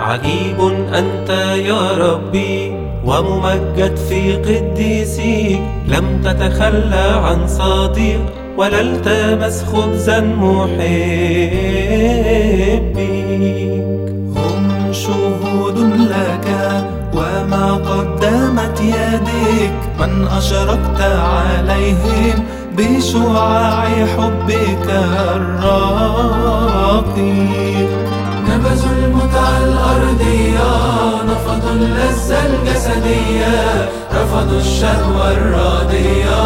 عجيب أنت يا ربي وممجد في قديسيك لم تتخلى عن صديق ولا التمس خبزا محبيك. هم شهود لك وما قدمت يديك من أشرقت عليهم بشعاع حبك الرقيق نبذوا المتع الأرضية نفضوا اللذة الجسدية رفضوا الشهوة الراضية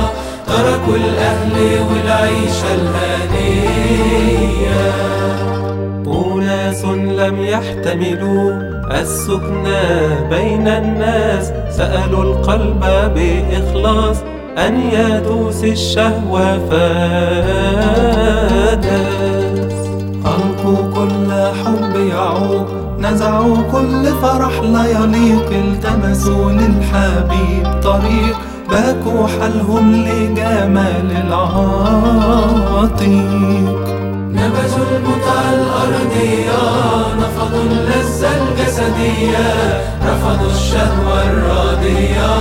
تركوا الأهل والعيشة الهانية أناس لم يحتملوا السكنى بين الناس سألوا القلب بإخلاص أن يدوس الشهوة ألقوا حب يعوق نزعوا كل فرح لا يليق التمسوا للحبيب طريق باكوا حالهم لجمال العتيق. نبذوا المتع الأرضية نفضوا اللذة الجسدية رفضوا الشهوة الراضية.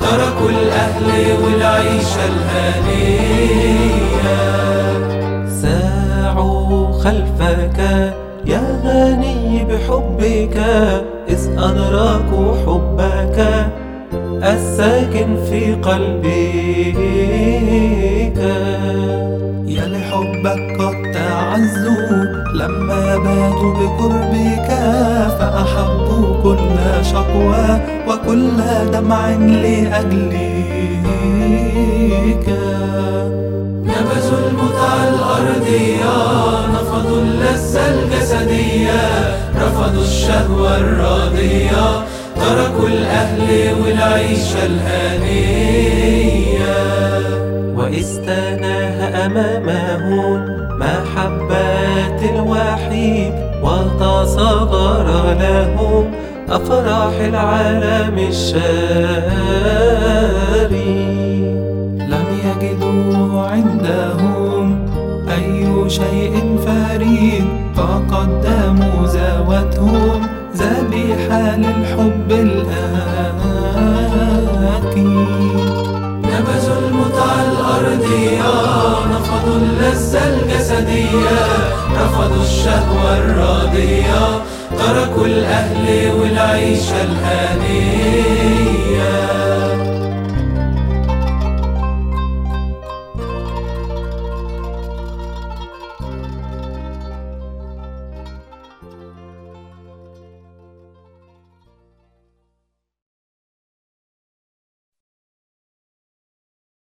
تركوا الأهل والعيشة الهانية ساعوا غني بحبك إذ أدركوا حبك الساكن في قلبك. يا لحبك قد تعزوا لما باتوا بقربك فأحبوا كل شقوى وكل دمع لأجلك. نبذوا المتع الأرضية الشهوة الراضية. تركوا الأهل والعيشة الهانية وإذ تناهى أمامهم محبات الوحيد وتصغر لهم أفراح العالم الشاري فقدموا ذواتهم ذبيحة للحب الأكيد نبذوا المتع الأرضية نفضوا اللذة الجسدية. رفضوا الشهوة الراضية. تركوا الأهل والعيشة الهانية